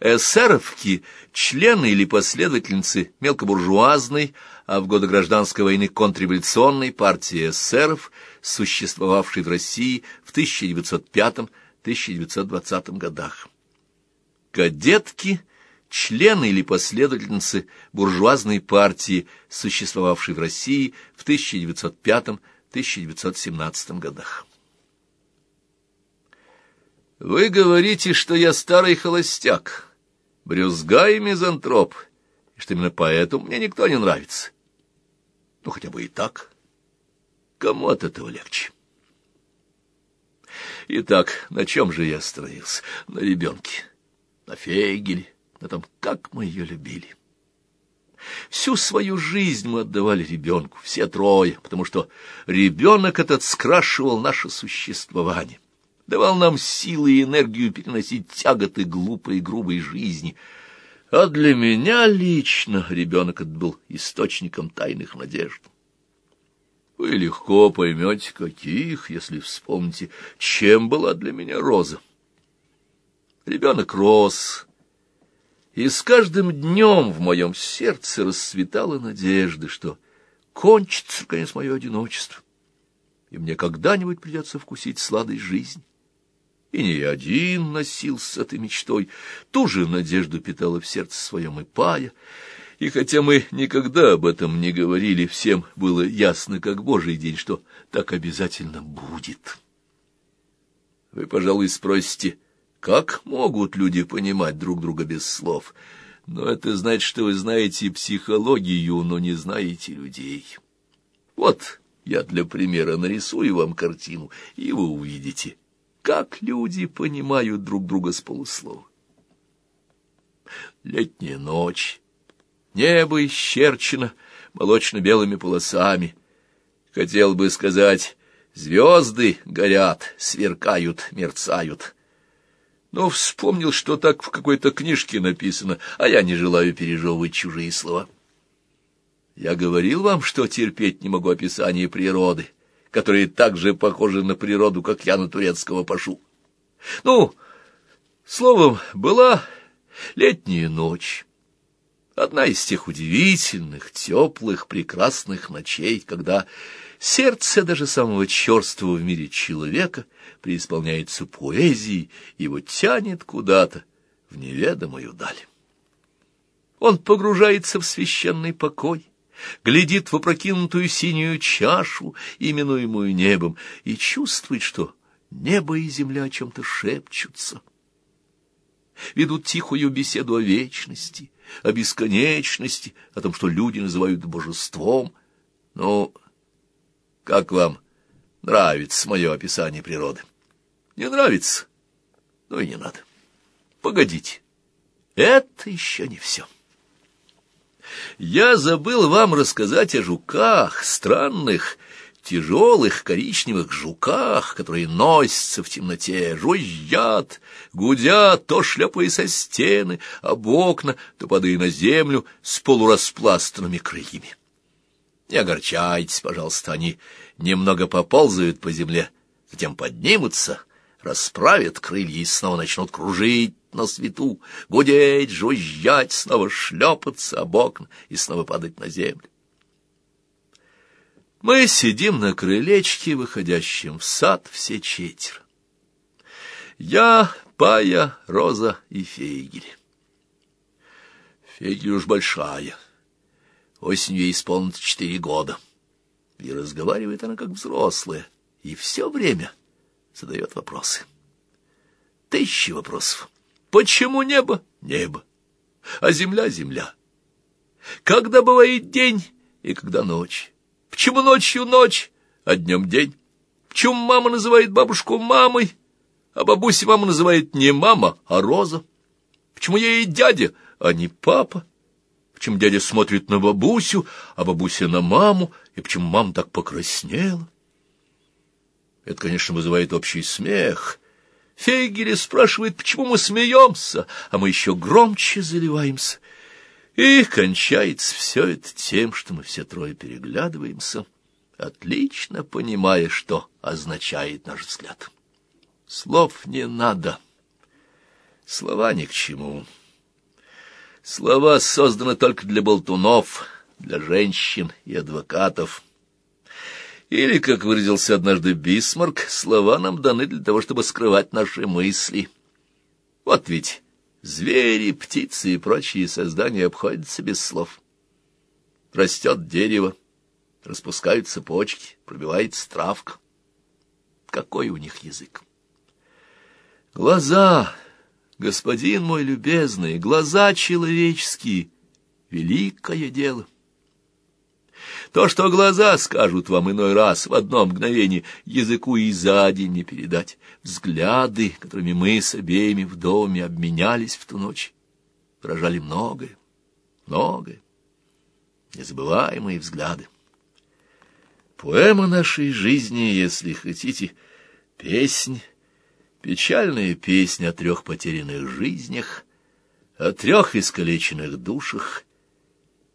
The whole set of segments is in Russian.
эсеровки — члены или последовательницы мелкобуржуазной, а в годы гражданской войны контрреволюционной партии эсеров, существовавшей в России в 1905-1920 годах. Кадетки — члены или последовательницы буржуазной партии, существовавшей в России в 1905-1917 годах. Вы говорите, что я старый холостяк, брюзга и мизантроп, и что именно поэтому мне никто не нравится. Ну, хотя бы и так. Кому от этого легче? Итак, на чем же я остановился? На ребенке, на Фейгеле, на том, как мы ее любили. Всю свою жизнь мы отдавали ребенку, все трое, потому что ребенок этот скрашивал наше существование давал нам силы и энергию переносить тяготы глупой и грубой жизни. А для меня лично ребенок этот был источником тайных надежд. Вы легко поймете, каких, если вспомните, чем была для меня роза. Ребенок рос, и с каждым днем в моем сердце расцветала надежда, что кончится, конец, мое одиночество, и мне когда-нибудь придется вкусить сладость жизни и не один носился этой мечтой. Ту же надежду питала в сердце своем и Пая, и хотя мы никогда об этом не говорили, всем было ясно, как божий день, что так обязательно будет. Вы, пожалуй, спросите, как могут люди понимать друг друга без слов? Но это значит, что вы знаете психологию, но не знаете людей. Вот я для примера нарисую вам картину, и вы увидите — как люди понимают друг друга с полуслова. Летняя ночь, небо исчерчено молочно-белыми полосами. Хотел бы сказать, звезды горят, сверкают, мерцают. Но вспомнил, что так в какой-то книжке написано, а я не желаю пережевывать чужие слова. Я говорил вам, что терпеть не могу описание природы которые так же похожи на природу, как я на турецкого пашу. Ну, словом, была летняя ночь. Одна из тех удивительных, теплых, прекрасных ночей, когда сердце даже самого черствого в мире человека преисполняется поэзией, его тянет куда-то в неведомую даль. Он погружается в священный покой, глядит в опрокинутую синюю чашу, именуемую небом, и чувствует, что небо и земля о чем-то шепчутся. Ведут тихую беседу о вечности, о бесконечности, о том, что люди называют божеством. Ну, как вам нравится мое описание природы? Не нравится? Ну и не надо. Погодите, это еще не все. Я забыл вам рассказать о жуках, странных, тяжелых коричневых жуках, которые носятся в темноте, жужжат, гудят, то шлепая со стены, об окна, то падая на землю с полураспластанными крыльями. Не огорчайтесь, пожалуйста, они немного поползают по земле, затем поднимутся, расправят крылья и снова начнут кружить на свету, гудеть, жужжать, снова шлепаться об окна и снова падать на землю. Мы сидим на крылечке, выходящем в сад, все четверо. Я, Пая, Роза и Фейгель. Фейгель уж большая. Осенью ей исполнится четыре года. И разговаривает она как взрослая, и все время задает вопросы. Тысячи вопросов. Почему небо? Небо. А земля — земля. Когда бывает день и когда ночь? Почему ночью ночь, а днем день? Почему мама называет бабушку мамой, а бабуся мама называет не мама, а Роза? Почему ей дядя, а не папа? Почему дядя смотрит на бабусю, а бабуся на маму, и почему мама так покраснела? Это, конечно, вызывает общий смех — Фейгеля спрашивает, почему мы смеемся, а мы еще громче заливаемся. И кончается все это тем, что мы все трое переглядываемся, отлично понимая, что означает наш взгляд. Слов не надо, слова ни к чему. Слова созданы только для болтунов, для женщин и адвокатов. Или, как выразился однажды Бисмарк, слова нам даны для того, чтобы скрывать наши мысли. Вот ведь звери, птицы и прочие создания обходятся без слов. Растет дерево, распускаются почки, пробивается травка. Какой у них язык? Глаза, господин мой любезный, глаза человеческие, великое дело. То, что глаза скажут вам иной раз в одно мгновение, языку и за день не передать. Взгляды, которыми мы с обеими в доме обменялись в ту ночь, выражали многое, многое. Незабываемые взгляды. Поэма нашей жизни, если хотите, песнь, печальная песня о трех потерянных жизнях, о трех искалеченных душах,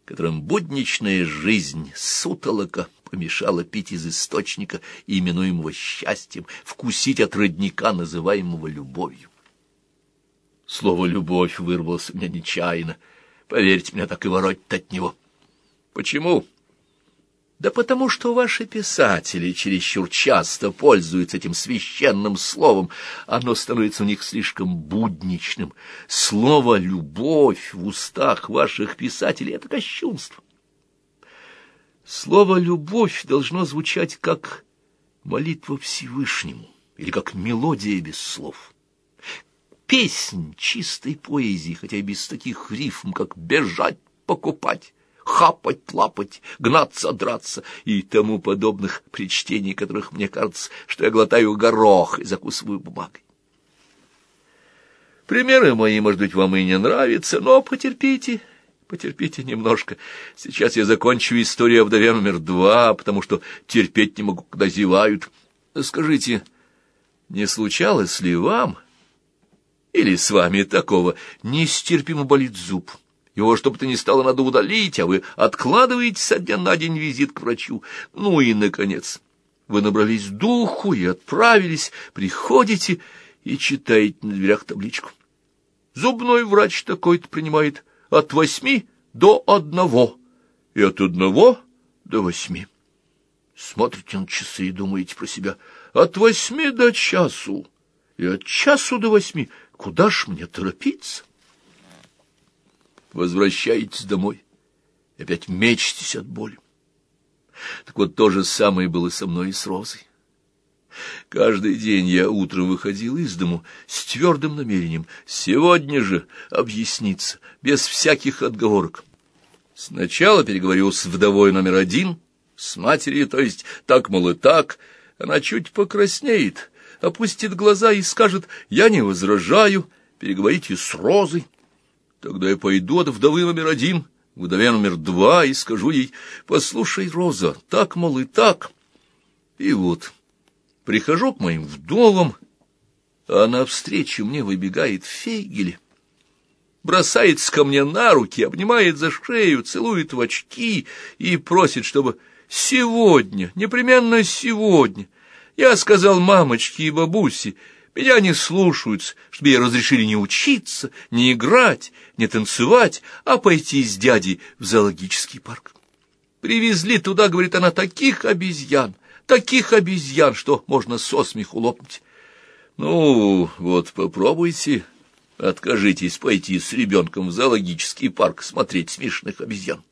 которым будничная жизнь сутолока помешала пить из источника, именуемого счастьем, вкусить от родника, называемого любовью. Слово «любовь» вырвалось у меня нечаянно. Поверьте, мне так и воротит от него. Почему? Да потому что ваши писатели чересчур часто пользуются этим священным словом. Оно становится у них слишком будничным. Слово «любовь» в устах ваших писателей — это кощунство. Слово «любовь» должно звучать как молитва Всевышнему или как мелодия без слов. Песнь чистой поэзии, хотя и без таких рифм, как «бежать, покупать» хапать, лапать, гнаться, драться и тому подобных при чтении которых мне кажется, что я глотаю горох и закусываю бумагой. Примеры мои, может быть, вам и не нравятся, но потерпите, потерпите немножко. Сейчас я закончу историю о вдове номер два, потому что терпеть не могу, когда зевают. Скажите, не случалось ли вам или с вами такого нестерпимо болит зуб? Его, чтобы то ни стало, надо удалить, а вы откладываете со дня на день визит к врачу. Ну и, наконец, вы набрались духу и отправились, приходите и читаете на дверях табличку. Зубной врач такой-то принимает от восьми до одного, и от одного до восьми. Смотрите на часы и думаете про себя, от восьми до часу, и от часу до восьми, куда ж мне торопиться? Возвращаетесь домой и опять мечетесь от боли. Так вот то же самое было со мной и с Розой. Каждый день я утром выходил из дому с твердым намерением сегодня же объясниться, без всяких отговорок. Сначала переговорю с вдовой номер один, с матерью, то есть так, мол, и так. Она чуть покраснеет, опустит глаза и скажет «Я не возражаю, переговорите с Розой». Тогда я пойду от вдовы номер один вдове номер два и скажу ей, «Послушай, Роза, так, мол, и так». И вот, прихожу к моим вдовам, а навстречу мне выбегает Фейгель, бросается ко мне на руки, обнимает за шею, целует в очки и просит, чтобы сегодня, непременно сегодня, я сказал мамочке и бабусе, меня не слушаются, чтобы ей разрешили не учиться, не играть, не танцевать, а пойти с дядей в зоологический парк. Привезли туда, говорит она, таких обезьян, таких обезьян, что можно со смеху лопнуть. Ну, вот попробуйте, откажитесь пойти с ребенком в зоологический парк смотреть смешных обезьян.